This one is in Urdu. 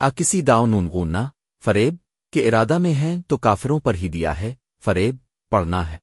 آ کسی داؤ نون فریب کے ارادہ میں ہیں تو کافروں پر ہی دیا ہے، فریب، پڑھنا ہے۔